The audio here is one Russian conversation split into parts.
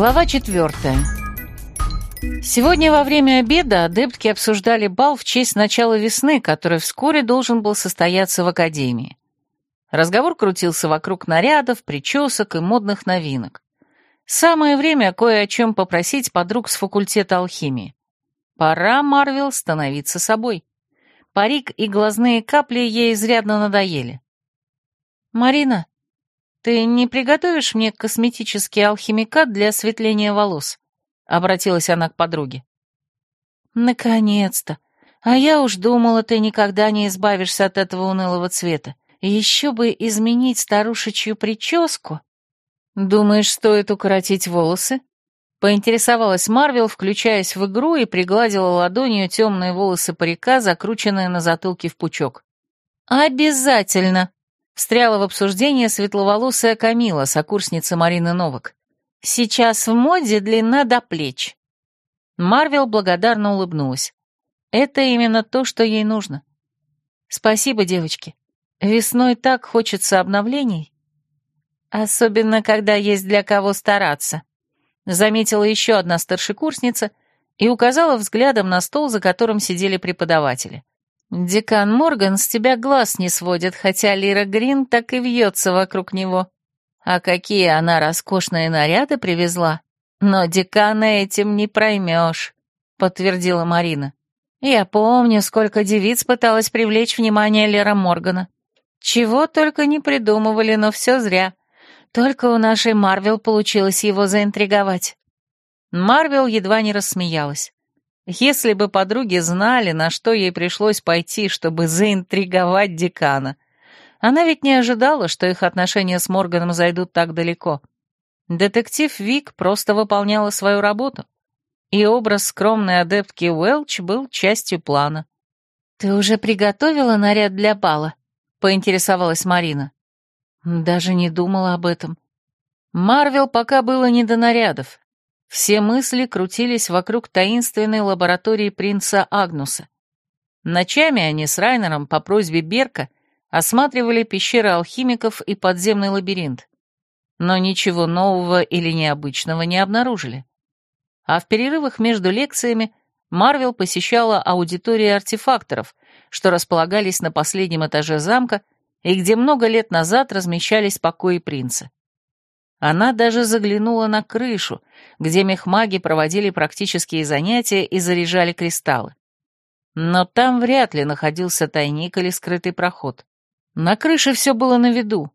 Глава четвертая. Сегодня во время обеда адептки обсуждали бал в честь начала весны, который вскоре должен был состояться в Академии. Разговор крутился вокруг нарядов, причесок и модных новинок. Самое время кое о чем попросить подруг с факультета алхимии. Пора, Марвел, становиться собой. Парик и глазные капли ей изрядно надоели. «Марина, ты не приготовишь мне косметический алхимикат для осветления волос?» — обратилась она к подруге. «Наконец-то! А я уж думала, ты никогда не избавишься от этого унылого цвета. Еще бы изменить старушечью прическу!» «Думаешь, стоит укоротить волосы?» Поинтересовалась Марвел, включаясь в игру и пригладила ладонью темные волосы парика, закрученные на затылке в пучок. «Обязательно!» — встряла в обсуждение светловолосая Камила, сокурсница Марины Новак. «Сейчас в моде длина до плеч». Марвел благодарно улыбнулась. «Это именно то, что ей нужно. Спасибо, девочки. Весной так хочется обновлений». Особенно, когда есть для кого стараться. Заметила еще одна старшекурсница и указала взглядом на стол, за которым сидели преподаватели. «Декан Морган с тебя глаз не сводит, хотя Лира Грин так и вьется вокруг него. А какие она роскошные наряды привезла! Но декана этим не проймешь», — подтвердила Марина. «Я помню, сколько девиц пыталась привлечь внимание Лера Моргана. Чего только не придумывали, но все зря. Только у нашей Марвел получилось его заинтриговать. Марвел едва не рассмеялась. Если бы подруги знали, на что ей пришлось пойти, чтобы заинтриговать декана. Она ведь не ожидала, что их отношения с Морганом зайдут так далеко. Детектив Вик просто выполняла свою работу, и образ скромной адептки Уэлч был частью плана. «Ты уже приготовила наряд для бала?» — поинтересовалась Марина. Даже не думала об этом. Марвел пока было не до нарядов. Все мысли крутились вокруг таинственной лаборатории принца Агнуса. Ночами они с Райнером по просьбе Берка осматривали пещеры алхимиков и подземный лабиринт. Но ничего нового или необычного не обнаружили. А в перерывах между лекциями Марвел посещала аудитории артефакторов, что располагались на последнем этаже замка и где много лет назад размещались покои принца. Она даже заглянула на крышу, где мехмаги проводили практические занятия и заряжали кристаллы. Но там вряд ли находился тайник или скрытый проход. На крыше все было на виду.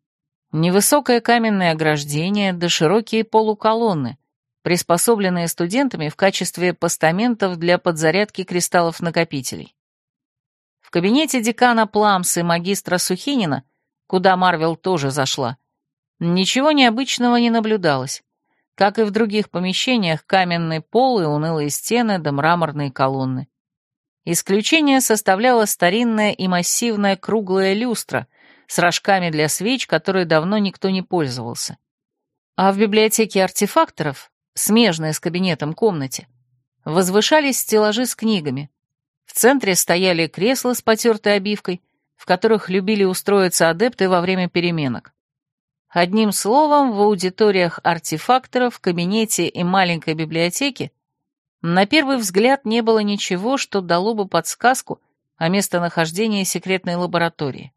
Невысокое каменное ограждение да широкие полуколонны, приспособленные студентами в качестве постаментов для подзарядки кристаллов-накопителей. В кабинете декана Пламс и магистра Сухинина, куда Марвел тоже зашла, ничего необычного не наблюдалось. Как и в других помещениях, каменный пол и унылые стены да мраморные колонны. Исключение составляла старинная и массивная круглая люстра с рожками для свеч, которой давно никто не пользовался. А в библиотеке артефакторов, смежной с кабинетом комнате, возвышались стеллажи с книгами, в центре стояли кресла с потертой обивкой, в которых любили устроиться адепты во время переменок. Одним словом, в аудиториях артефакторов, кабинете и маленькой библиотеке на первый взгляд не было ничего, что дало бы подсказку о местонахождении секретной лаборатории.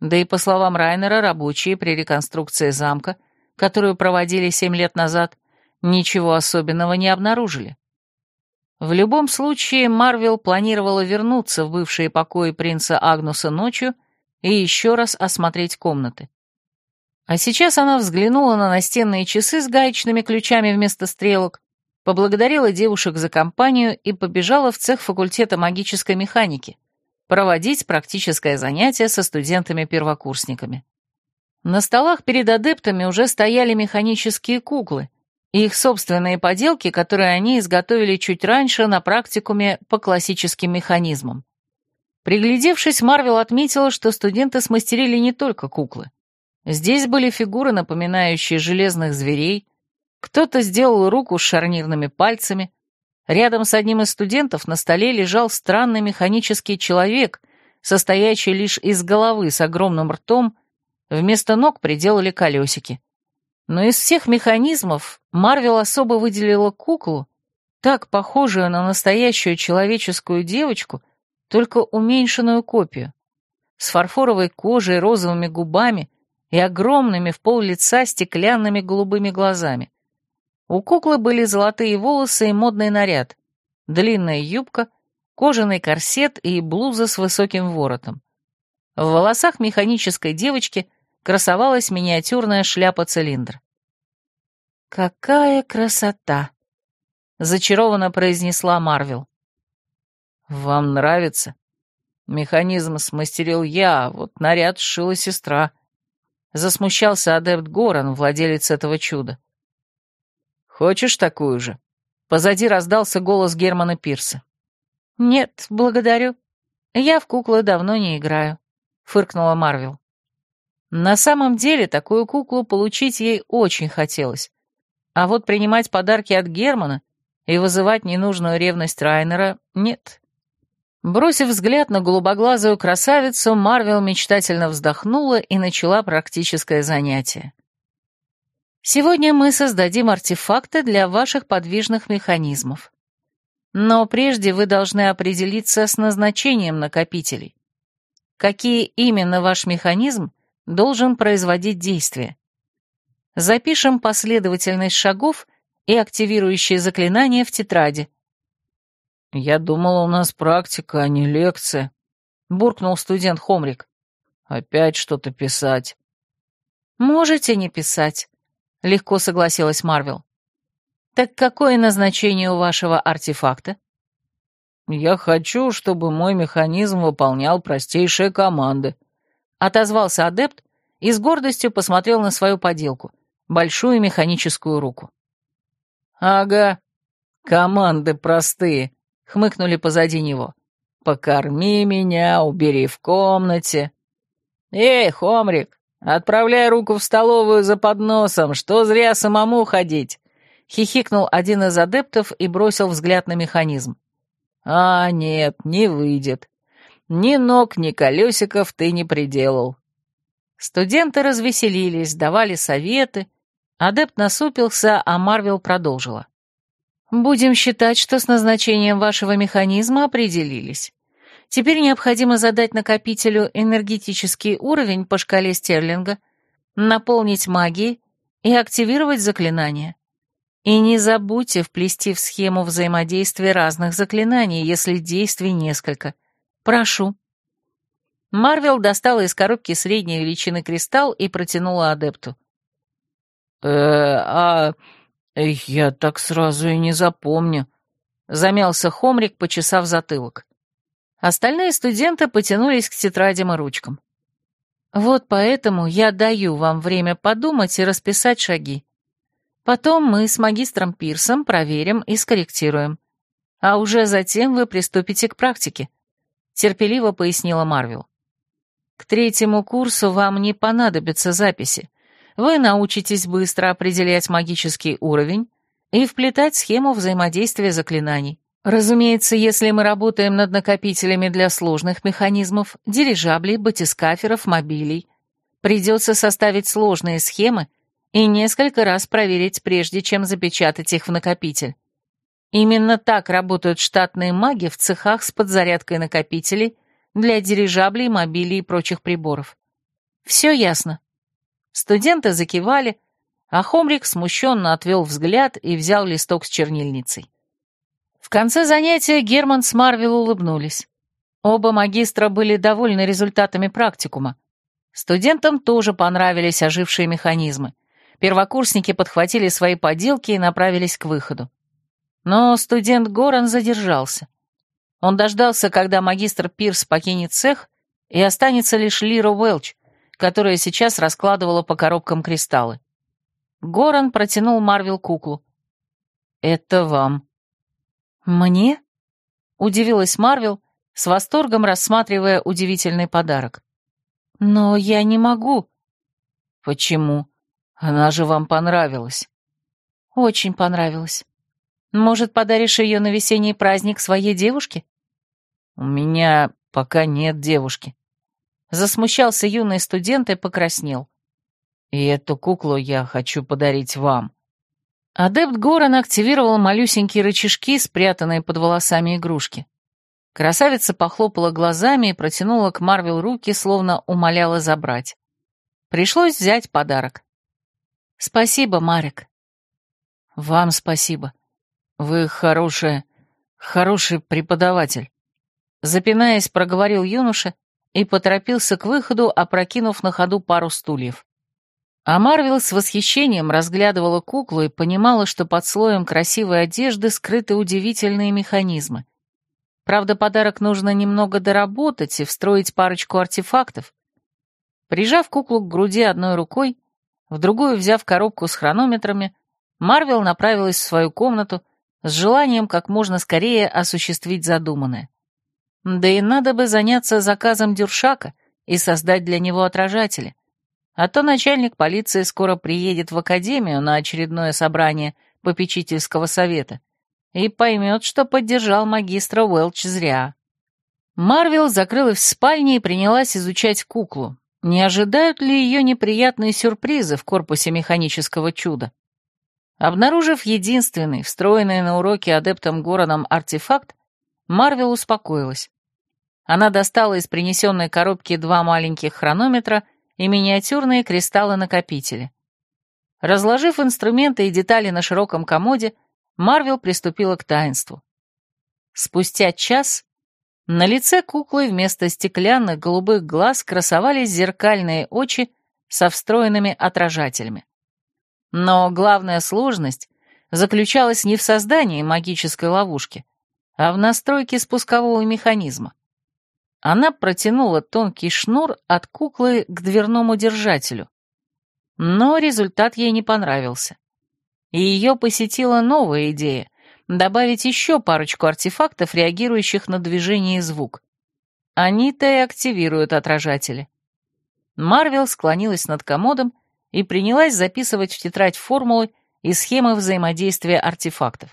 Да и по словам Райнера, рабочие при реконструкции замка, которую проводили семь лет назад, ничего особенного не обнаружили. В любом случае, Марвел планировала вернуться в бывшие покои принца Агнуса ночью и еще раз осмотреть комнаты. А сейчас она взглянула на настенные часы с гаечными ключами вместо стрелок, поблагодарила девушек за компанию и побежала в цех факультета магической механики проводить практическое занятие со студентами-первокурсниками. На столах перед адептами уже стояли механические куклы, и их собственные поделки, которые они изготовили чуть раньше на практикуме по классическим механизмам. Приглядевшись, Марвел отметила, что студенты смастерили не только куклы. Здесь были фигуры, напоминающие железных зверей, кто-то сделал руку с шарнирными пальцами, рядом с одним из студентов на столе лежал странный механический человек состоящей лишь из головы с огромным ртом, вместо ног приделали колесики. Но из всех механизмов Марвел особо выделила куклу, так похожую на настоящую человеческую девочку, только уменьшенную копию, с фарфоровой кожей, розовыми губами и огромными в пол лица стеклянными голубыми глазами. У куклы были золотые волосы и модный наряд, длинная юбка, кожаный корсет и блуза с высоким воротом. В волосах механической девочки красовалась миниатюрная шляпа-цилиндр. «Какая красота!» — зачарованно произнесла Марвел. «Вам нравится? Механизм смастерил я, а вот наряд сшила сестра». Засмущался адепт Горан, владелец этого чуда. «Хочешь такую же?» Позади раздался голос Германа Пирса. «Нет, благодарю. Я в куклы давно не играю», — фыркнула Марвел. На самом деле, такую куклу получить ей очень хотелось. А вот принимать подарки от Германа и вызывать ненужную ревность Райнера — нет. Бросив взгляд на голубоглазую красавицу, Марвел мечтательно вздохнула и начала практическое занятие. Сегодня мы создадим артефакты для ваших подвижных механизмов. Но прежде вы должны определиться с назначением накопителей. Какие именно ваш механизм должен производить действие. Запишем последовательность шагов и активирующие заклинания в тетради. «Я думал, у нас практика, а не лекция», — буркнул студент Хомрик. «Опять что-то писать». «Можете не писать», — легко согласилась Марвел. «Так какое назначение у вашего артефакта?» «Я хочу, чтобы мой механизм выполнял простейшие команды», — отозвался адепт и с гордостью посмотрел на свою поделку — большую механическую руку. «Ага, команды простые», — хмыкнули позади него. «Покорми меня, убери в комнате». «Эй, Хомрик, «Отправляй руку в столовую за подносом, что зря самому ходить!» Хихикнул один из адептов и бросил взгляд на механизм. «А, нет, не выйдет. Ни ног, ни колесиков ты не приделал». Студенты развеселились, давали советы. Адепт насупился, а Марвел продолжила. «Будем считать, что с назначением вашего механизма определились. Теперь необходимо задать накопителю энергетический уровень по шкале Стерлинга, наполнить магией и активировать заклинания. И не забудьте вплести в схему взаимодействия разных заклинаний, если действий несколько. Прошу. Марвел достала из коробки средней величины кристалл и протянула адепту. э а я так сразу и не запомню», — замялся Хомрик, почесав затылок. Остальные студенты потянулись к тетрадям и ручкам. Вот поэтому я даю вам время подумать и расписать шаги. Потом мы с магистром Пирсом проверим и скорректируем. А уже затем вы приступите к практике», — терпеливо пояснила Марвел. «К третьему курсу вам не понадобятся записи. Вы научитесь быстро определять магический уровень и вплетать схему взаимодействия заклинаний. Разумеется, если мы работаем над накопителями для сложных механизмов, дирижаблей, батискаферов, мобилей, придется составить сложные схемы и несколько раз проверить, прежде чем запечатать их в накопитель. Именно так работают штатные маги в цехах с подзарядкой накопителей для дирижаблей, мобилей и прочих приборов. Все ясно. Студенты закивали, а Хомрик смущенно отвел взгляд и взял листок с чернильницей. В конце занятия Герман с Марвел улыбнулись. Оба магистра были довольны результатами практикума. Студентам тоже понравились ожившие механизмы. Первокурсники подхватили свои поделки и направились к выходу. Но студент Горан задержался. Он дождался, когда магистр Пирс покинет цех, и останется лишь Лира Уэлч, которая сейчас раскладывала по коробкам кристаллы. Горан протянул Марвел куклу. «Это вам», «Мне?» — удивилась Марвел, с восторгом рассматривая удивительный подарок. «Но я не могу». «Почему? Она же вам понравилась». «Очень понравилась. Может, подаришь ее на весенний праздник своей девушке?» «У меня Пока нет девушки. Засмущался юный студент и покраснел. И эту куклу я хочу подарить вам. Адепт Горан активировал малюсенькие рычажки, спрятанные под волосами игрушки. Красавица похлопала глазами и протянула к Марвел руки, словно умоляла забрать. Пришлось взять подарок. «Спасибо, Марик». «Вам спасибо. Вы хорошая, хороший преподаватель». Запинаясь, проговорил юноша и поторопился к выходу, опрокинув на ходу пару стульев. А Марвел с восхищением разглядывала куклу и понимала, что под слоем красивой одежды скрыты удивительные механизмы. Правда, подарок нужно немного доработать и встроить парочку артефактов. Прижав куклу к груди одной рукой, в другую взяв коробку с хронометрами, Марвел направилась в свою комнату с желанием как можно скорее осуществить задуманное. Да и надо бы заняться заказом Дюршака и создать для него отражатели. А то начальник полиции скоро приедет в академию на очередное собрание попечительского совета и поймет, что поддержал магистра Уэлч зря. Марвел закрылась в спальне и принялась изучать куклу. Не ожидают ли ее неприятные сюрпризы в корпусе механического чуда? Обнаружив единственный, встроенный на уроке адептом Гороном артефакт, Марвел успокоилась. Она достала из принесенной коробки два маленьких хронометра и миниатюрные кристаллы-накопители. Разложив инструменты и детали на широком комоде, Марвел приступила к таинству. Спустя час на лице куклы вместо стеклянных голубых глаз красовались зеркальные очи со встроенными отражателями. Но главная сложность заключалась не в создании магической ловушки, а в настройке спускового механизма. Она протянула тонкий шнур от куклы к дверному держателю. Но результат ей не понравился. И ее посетила новая идея — добавить еще парочку артефактов, реагирующих на движение и звук. Они-то и активируют отражатели. Марвел склонилась над комодом и принялась записывать в тетрадь формулы и схемы взаимодействия артефактов.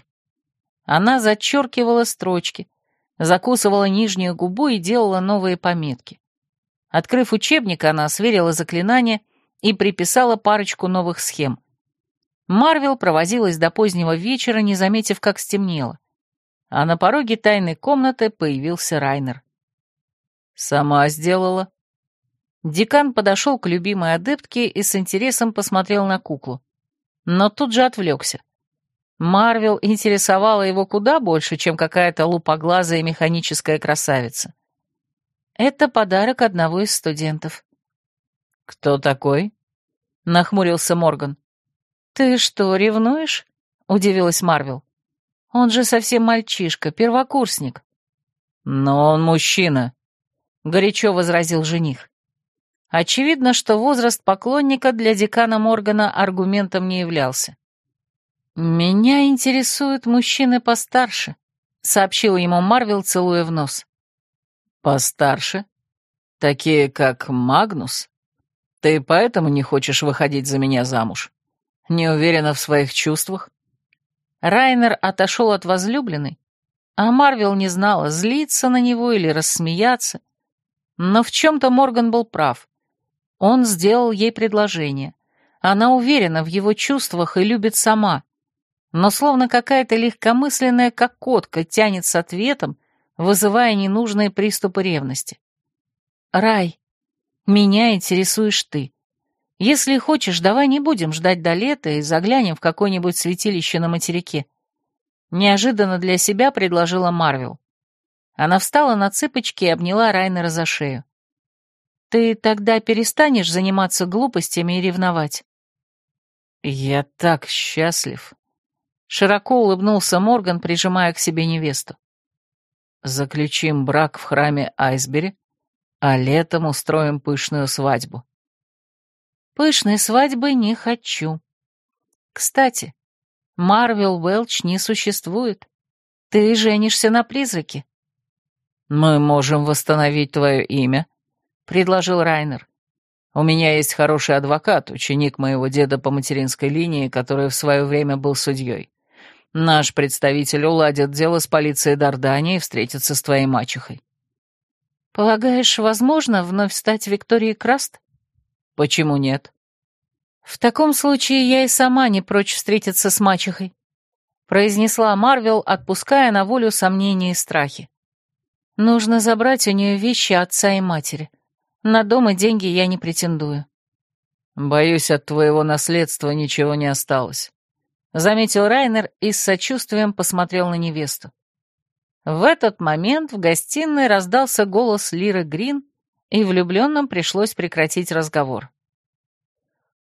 Она зачеркивала строчки — закусывала нижнюю губу и делала новые пометки. Открыв учебник, она сверила заклинания и приписала парочку новых схем. Марвел провозилась до позднего вечера, не заметив, как стемнело. А на пороге тайной комнаты появился Райнер. «Сама сделала». Декан подошел к любимой адептке и с интересом посмотрел на куклу. Но тут же отвлекся. Марвел интересовала его куда больше, чем какая-то лупоглазая механическая красавица. Это подарок одного из студентов. «Кто такой?» — нахмурился Морган. «Ты что, ревнуешь?» — удивилась Марвел. «Он же совсем мальчишка, первокурсник». «Но он мужчина», — горячо возразил жених. Очевидно, что возраст поклонника для декана Моргана аргументом не являлся. «Меня интересуют мужчины постарше», — сообщил ему Марвел, целуя в нос. «Постарше? Такие, как Магнус? Ты поэтому не хочешь выходить за меня замуж? Не уверена в своих чувствах?» Райнер отошел от возлюбленной, а Марвел не знала, злиться на него или рассмеяться. Но в чем-то Морган был прав. Он сделал ей предложение. Она уверена в его чувствах и любит сама но словно какая-то легкомысленная кокотка тянет с ответом, вызывая ненужные приступы ревности. «Рай, меня интересуешь ты. Если хочешь, давай не будем ждать до лета и заглянем в какое-нибудь святилище на материке». Неожиданно для себя предложила Марвел. Она встала на цыпочки и обняла Райнера за шею. «Ты тогда перестанешь заниматься глупостями и ревновать?» «Я так счастлив», Широко улыбнулся Морган, прижимая к себе невесту. «Заключим брак в храме Айсбери, а летом устроим пышную свадьбу». «Пышной свадьбы не хочу. Кстати, Марвел Уэлч не существует. Ты женишься на призраке». «Мы можем восстановить твое имя», — предложил Райнер. «У меня есть хороший адвокат, ученик моего деда по материнской линии, который в свое время был судьей. Наш представитель уладит дело с полицией Дардании и встретится с твоей мачехой». Полагаешь, возможно вновь стать Викторией Краст? Почему нет? В таком случае я и сама не прочь встретиться с мачехой, произнесла Марвел, отпуская на волю сомнения и страхи. Нужно забрать у нее вещи отца и матери. На дом и деньги я не претендую. Боюсь, от твоего наследства ничего не осталось. Заметил Райнер и с сочувствием посмотрел на невесту. В этот момент в гостиной раздался голос Лиры Грин, и влюбленным пришлось прекратить разговор.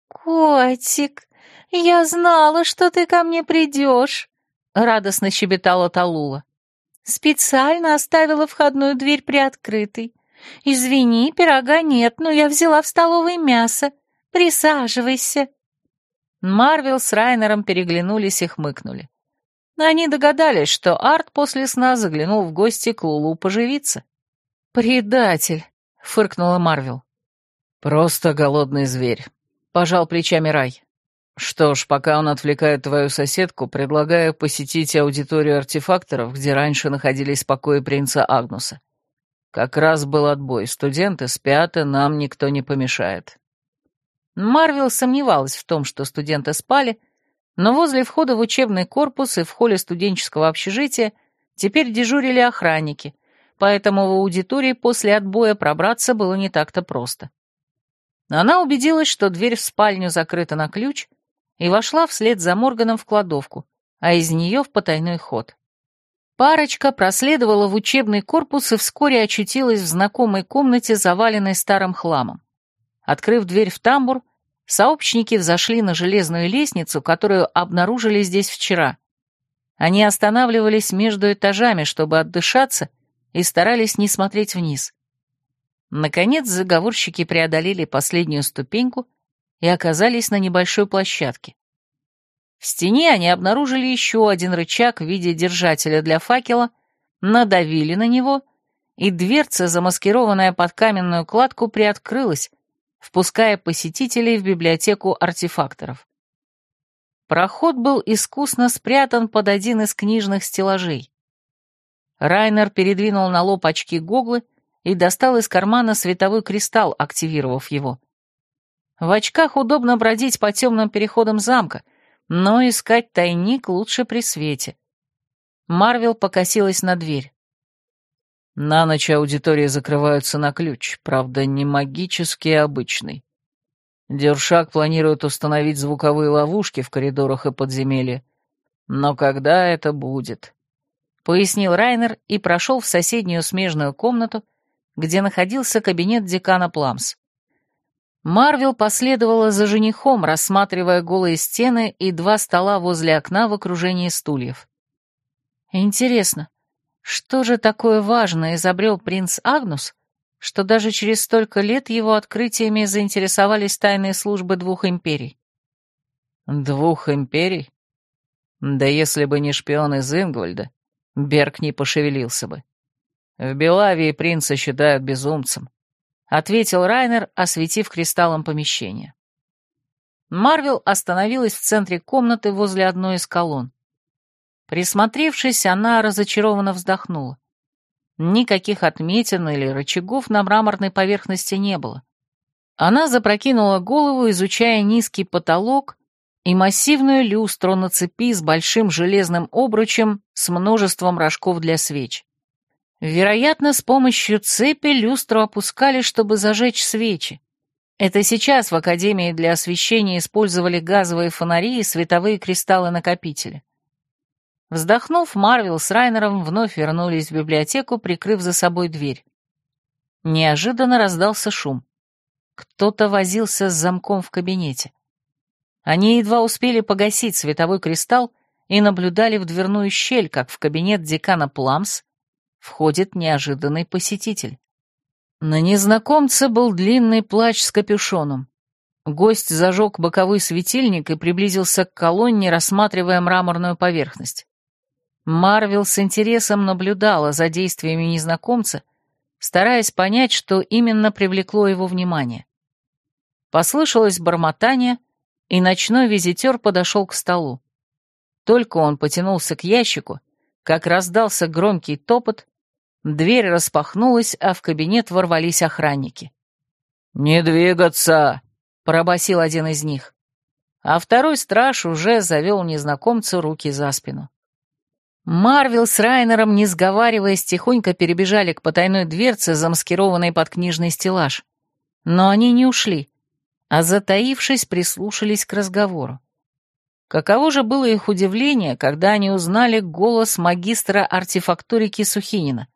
«Котик, я знала, что ты ко мне придешь», — радостно щебетала Талула. «Специально оставила входную дверь приоткрытой. Извини, пирога нет, но я взяла в столовой мясо. Присаживайся». Марвел с Райнером переглянулись и хмыкнули. Они догадались, что Арт после сна заглянул в гости к Лулу поживиться. «Предатель!» — фыркнула Марвел. «Просто голодный зверь», — пожал плечами Рай. «Что ж, пока он отвлекает твою соседку, предлагаю посетить аудиторию артефакторов, где раньше находились покои принца Агнуса. Как раз был отбой, студенты спят, и нам никто не помешает». Марвел сомневалась в том, что студенты спали, но возле входа в учебный корпус и в холле студенческого общежития теперь дежурили охранники, поэтому в аудитории после отбоя пробраться было не так-то просто. Она убедилась, что дверь в спальню закрыта на ключ, и вошла вслед за Морганом в кладовку, а из нее в потайной ход. Парочка проследовала в учебный корпус и вскоре очутилась в знакомой комнате, заваленной старым хламом. Открыв дверь в тамбур, сообщники взошли на железную лестницу, которую обнаружили здесь вчера. Они останавливались между этажами, чтобы отдышаться, и старались не смотреть вниз. Наконец заговорщики преодолели последнюю ступеньку и оказались на небольшой площадке. В стене они обнаружили еще один рычаг в виде держателя для факела, надавили на него, и дверца, замаскированная под каменную кладку, приоткрылась, впуская посетителей в библиотеку артефакторов. Проход был искусно спрятан под один из книжных стеллажей. Райнер передвинул на лоб очки гоглы и достал из кармана световой кристалл, активировав его. В очках удобно бродить по темным переходам замка, но искать тайник лучше при свете. Марвел покосилась на дверь. На ночь аудитории закрываются на ключ, правда, не магический, а обычный. Дершак планирует установить звуковые ловушки в коридорах и подземелье. Но когда это будет? Пояснил Райнер и прошел в соседнюю смежную комнату, где находился кабинет декана Пламс. Марвел последовала за женихом, рассматривая голые стены и два стола возле окна в окружении стульев. Интересно, что же такое важное изобрел принц Агнус, что даже через столько лет его открытиями заинтересовались тайные службы двух империй? Двух империй? Да если бы не шпион из Ингвальда, Берг не пошевелился бы. В Белавии принца считают безумцем, — ответил Райнер, осветив кристаллом помещение. Марвел остановилась в центре комнаты возле одной из колонн. Присмотревшись, она разочарованно вздохнула. Никаких отметин или рычагов на мраморной поверхности не было. Она запрокинула голову, изучая низкий потолок и массивную люстру на цепи с большим железным обручем с множеством рожков для свеч. Вероятно, с помощью цепи люстру опускали, чтобы зажечь свечи. Это сейчас в Академии для освещения использовали газовые фонари и световые кристаллы-накопители. Вздохнув, Марвел с Райнером вновь вернулись в библиотеку, прикрыв за собой дверь. Неожиданно раздался шум. Кто-то возился с замком в кабинете. Они едва успели погасить световой кристалл и наблюдали в дверную щель, как в кабинет декана Пламс входит неожиданный посетитель. На незнакомце был длинный плащ с капюшоном. Гость зажег боковой светильник и приблизился к колонне, рассматривая мраморную поверхность. Марвел с интересом наблюдала за действиями незнакомца, стараясь понять, что именно привлекло его внимание. Послышалось бормотание, и ночной визитер подошел к столу. Только он потянулся к ящику, как раздался громкий топот, Дверь распахнулась, а в кабинет ворвались охранники. «Не двигаться!» — пробасил один из них. А второй страж уже завел незнакомцу руки за спину. Марвел с Райнером, не сговариваясь, тихонько перебежали к потайной дверце, замаскированной под книжный стеллаж. Но они не ушли, а, затаившись, прислушались к разговору. Каково же было их удивление, когда они узнали голос магистра артефакторики Сухинина.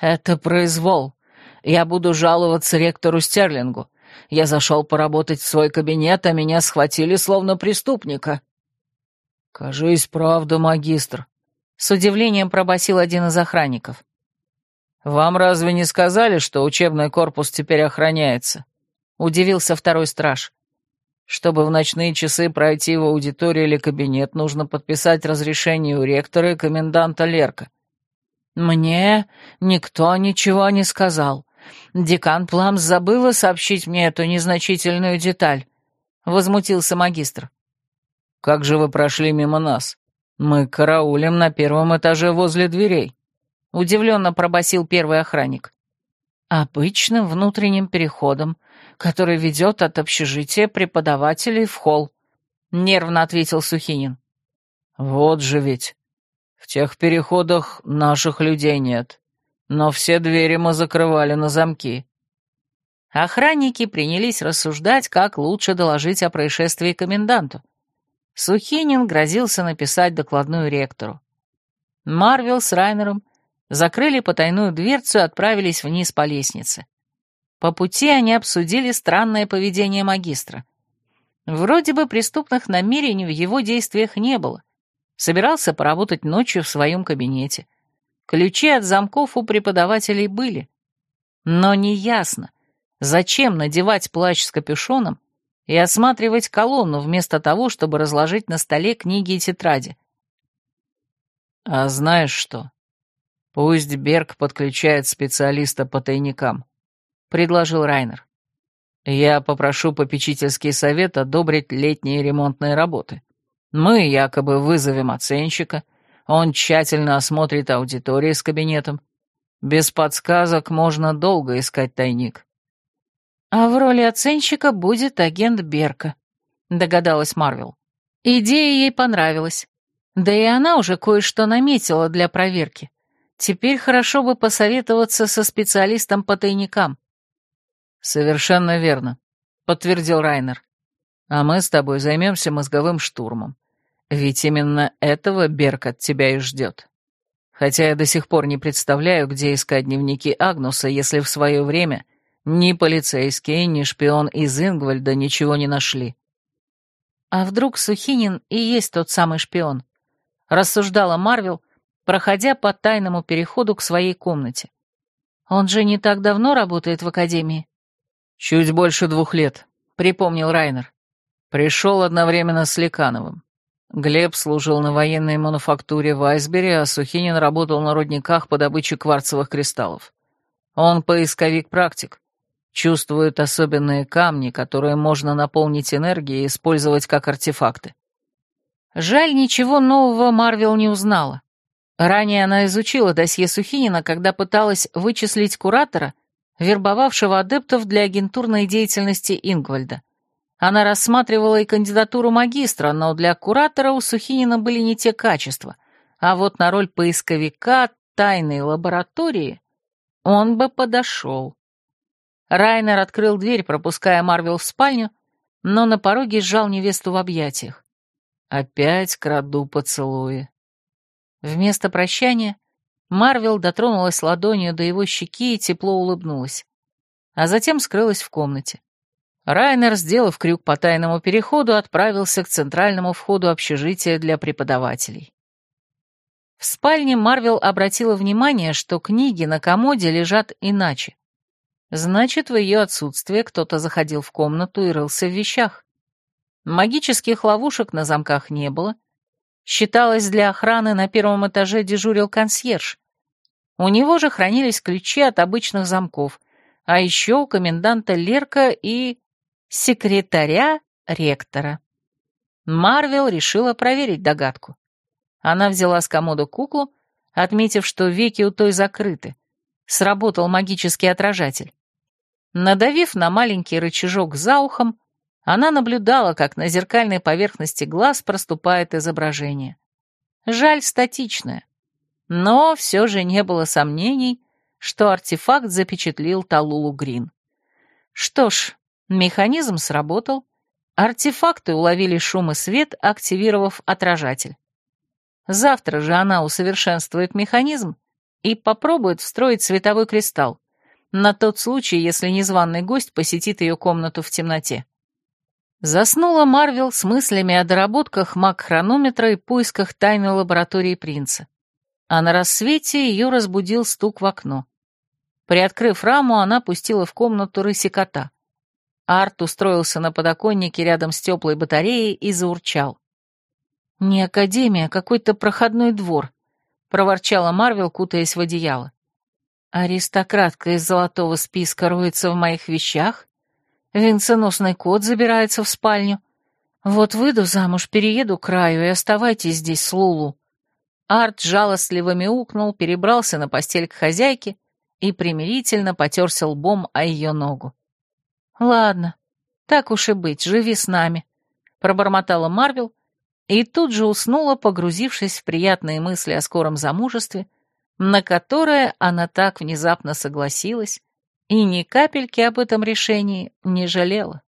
«Это произвол. Я буду жаловаться ректору Стерлингу. Я зашел поработать в свой кабинет, а меня схватили словно преступника». «Кажись, правда, магистр», с удивлением пробасил один из охранников. «Вам разве не сказали, что учебный корпус теперь охраняется?» — удивился второй страж. «Чтобы в ночные часы пройти в аудиторию или кабинет, нужно подписать разрешение у ректора и коменданта Лерка». «Мне никто ничего не сказал. Декан Пламс забыла сообщить мне эту незначительную деталь», — возмутился магистр. «Как же вы прошли мимо нас?» «Мы караулим на первом этаже возле дверей», — удивленно пробасил первый охранник. «Обычным внутренним переходом, который ведет от общежития преподавателей в холл», — нервно ответил Сухинин. «Вот же ведь. В тех переходах наших людей нет, но все двери мы закрывали на замки». Охранники принялись рассуждать, как лучше доложить о происшествии коменданту. Сухинин грозился написать докладную ректору. Марвел с Райнером закрыли потайную дверцу и отправились вниз по лестнице. По пути они обсудили странное поведение магистра. Вроде бы преступных намерений в его действиях не было. Собирался поработать ночью в своем кабинете. Ключи от замков у преподавателей были. Но неясно, зачем надевать плащ с капюшоном и осматривать колонну вместо того, чтобы разложить на столе книги и тетради. «А знаешь что? Пусть Берг подключает специалиста по тайникам», — предложил Райнер. «Я попрошу попечительский совет одобрить летние ремонтные работы. Мы якобы вызовем оценщика, он тщательно осмотрит аудитории с кабинетом. Без подсказок можно долго искать тайник. «А в роли оценщика будет агент Берка», — догадалась Марвел. Идея ей понравилась. Да и она уже кое-что наметила для проверки. Теперь хорошо бы посоветоваться со специалистом по тайникам. «Совершенно верно», — подтвердил Райнер. «А мы с тобой займемся мозговым штурмом. Ведь именно этого Берк от тебя и ждет. Хотя я до сих пор не представляю, где искать дневники Агнуса, если в свое время ни полицейские, ни шпион из Ингвальда ничего не нашли. А вдруг Сухинин и есть тот самый шпион? Рассуждала Марвел, проходя по тайному переходу к своей комнате. Он же не так давно работает в академии. Чуть больше двух лет, припомнил Райнер. Пришел одновременно с Лекановым. Глеб служил на военной мануфактуре в Айсбере, а Сухинин работал на рудниках по добыче кварцевых кристаллов. Он поисковик-практик, Чувствуют особенные камни, которые можно наполнить энергией и использовать как артефакты. Жаль, ничего нового Марвел не узнала. Ранее она изучила досье Сухинина, когда пыталась вычислить куратора, вербовавшего адептов для агентурной деятельности Ингвальда. Она рассматривала и кандидатуру магистра, но для куратора у Сухинина были не те качества, а вот на роль поисковика тайной лаборатории он бы подошел. Райнер открыл дверь, пропуская Марвел в спальню, но на пороге сжал невесту в объятиях. Опять краду поцелуи. Вместо прощания Марвел дотронулась ладонью до его щеки и тепло улыбнулась, а затем скрылась в комнате. Райнер, сделав крюк по тайному переходу, отправился к центральному входу общежития для преподавателей. В спальне Марвел обратила внимание, что книги на комоде лежат иначе. Значит, в ее отсутствие кто-то заходил в комнату и рылся в вещах. Магических ловушек на замках не было. Считалось, для охраны на первом этаже дежурил консьерж. У него же хранились ключи от обычных замков, а еще у коменданта Лерка и секретаря ректора. Марвел решила проверить догадку. Она взяла с комода куклу, отметив, что веки у той закрыты. Сработал магический отражатель. Надавив на маленький рычажок за ухом, она наблюдала, как на зеркальной поверхности глаз проступает изображение. Жаль, статичное. Но все же не было сомнений, что артефакт запечатлил Талулу Грин. Что ж, механизм сработал, артефакты уловили шум и свет, активировав отражатель. Завтра же она усовершенствует механизм и попробует встроить световой кристалл, на тот случай, если незваный гость посетит ее комнату в темноте. Заснула Марвел с мыслями о доработках маг-хронометра и поисках тайной лаборатории принца. А на рассвете ее разбудил стук в окно. Приоткрыв раму, она пустила в комнату рыси кота. Арт устроился на подоконнике рядом с теплой батареей и заурчал. «Не академия, а какой-то проходной двор», — проворчала Марвел, кутаясь в одеяло. «Аристократка из золотого списка роется в моих вещах, Венценосный кот забирается в спальню. Вот выйду замуж, перееду к краю и оставайтесь здесь с Лулу». Арт жалостливо мяукнул, перебрался на постель к хозяйке и примирительно потерся лбом о ее ногу. «Ладно, так уж и быть, живи с нами», — пробормотала Марвел и тут же уснула, погрузившись в приятные мысли о скором замужестве, на которое она так внезапно согласилась и ни капельки об этом решении не жалела.